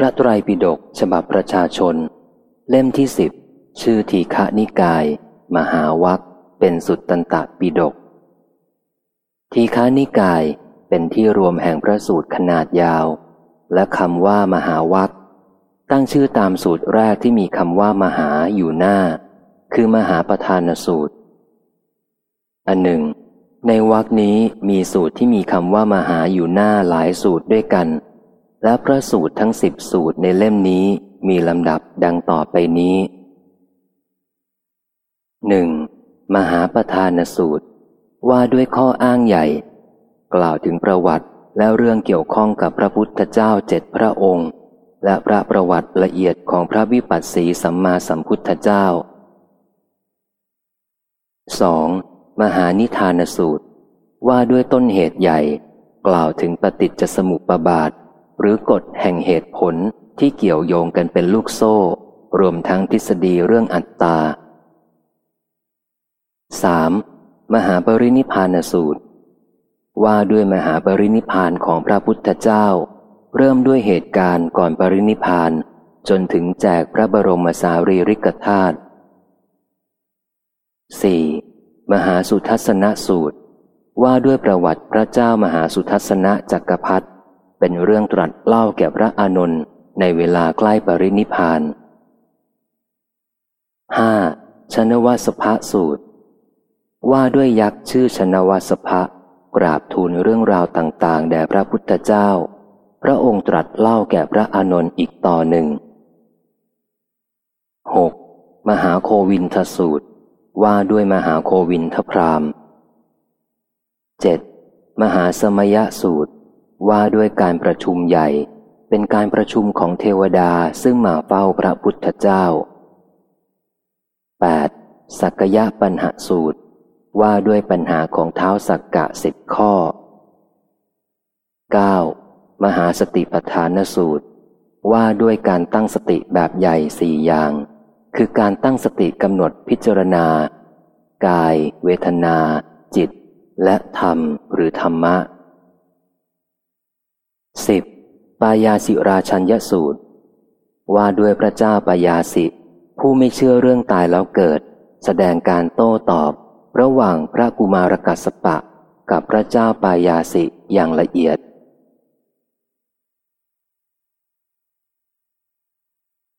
พระไตรปิฎกฉบับประชาชน เล่มที่สิบชื่อทีฆะนิกาย มหาวัคเป็นสุดตันตปิฎกทีฆานิกายเป็นที่รวมแห่งพระสูตรขนาดยาว และคำว่ามหาวัคตั้งชื่อตามสูตรแรกที่มีคำว่ามหาอยู่หน้า คือมหาประธานสูตร อันหนึ่ง ในวักนี้มีสูตรที่มีคำว่ามหาอยู่หน้าหลายสูตรด้วยกัน และพระสูตรทั้งสิบสูตรในเล่มนี้มีลำดับดังต่อไปนี้หนึ่งมหาประธานสูตร ว่าด้วยข้ออ้างใหญ่ กล่าวถึงประวัติและเรื่องเกี่ยวข้องกับพระพุทธเจ้าเจ็ดพระองค์ และพระประวัติละเอียดของพระวิปัสสีสัมมาสัมพุทธเจ้า 2. มหานิทานสูตร ว่าด้วยต้นเหตุใหญ่ กล่าวถึงปฏิจจสมุปบาท หรือกฎแห่งเหตุผลที่เกี่ยวโยงกันเป็นลูกโซ่ รวมทั้งทฤษฎีเรื่องอัตตา 3. มหาปรินิพานสูตร ว่าด้วยมหาปรินิพานของพระพุทธเจ้า เริ่มด้วยเหตุการณ์ก่อนปรินิพานจนถึงแจกพระบรมสารีริกธาตุ 4. มหาสุทัศนสูตร ว่าด้วยประวัติพระเจ้ามหาสุทัศนจักรพรรดิ เป็นเรื่องตรัสเล่าแก่พระอานนท์ในเวลาใกล้ปรินิพาน 5. ชนวสภสูตร ว่าด้วยยักษ์ชื่อชนวสภะกราบทูลเรื่องราวต่างๆ แด่พระพุทธเจ้า พระองค์ตรัสเล่าแก่พระอานนท์อีกต่อหนึ่ง 6. มหาโควินทสูตร ว่าด้วยมหาโควินทพราม 7. มหาสมยสูตร ว่าด้วยการประชุมใหญ่ เป็นการประชุมของเทวดาซึ่งมาเฝ้าพระพุทธเจ้า 8. สักยะปัญหาสูตร ว่าด้วยปัญหาของเท้าสักกะสิบข้อ 9. มหาสติปัฏฐานสูตร ว่าด้วยการตั้งสติแบบใหญ่สี่อย่าง คือการตั้งสติกำหนดพิจารณา กาย เวทนา จิต และธรรมหรือธรรมะ 10. ปายาสิราชัญญสูตร ว่าด้วยพระเจ้าปายาสิ ผู้ไม่เชื่อเรื่องตายแล้วเกิด แสดงการโต้ตอบ ระหว่างพระกุมารกัสปะ กับพระเจ้าปายาสิอย่างละเอียด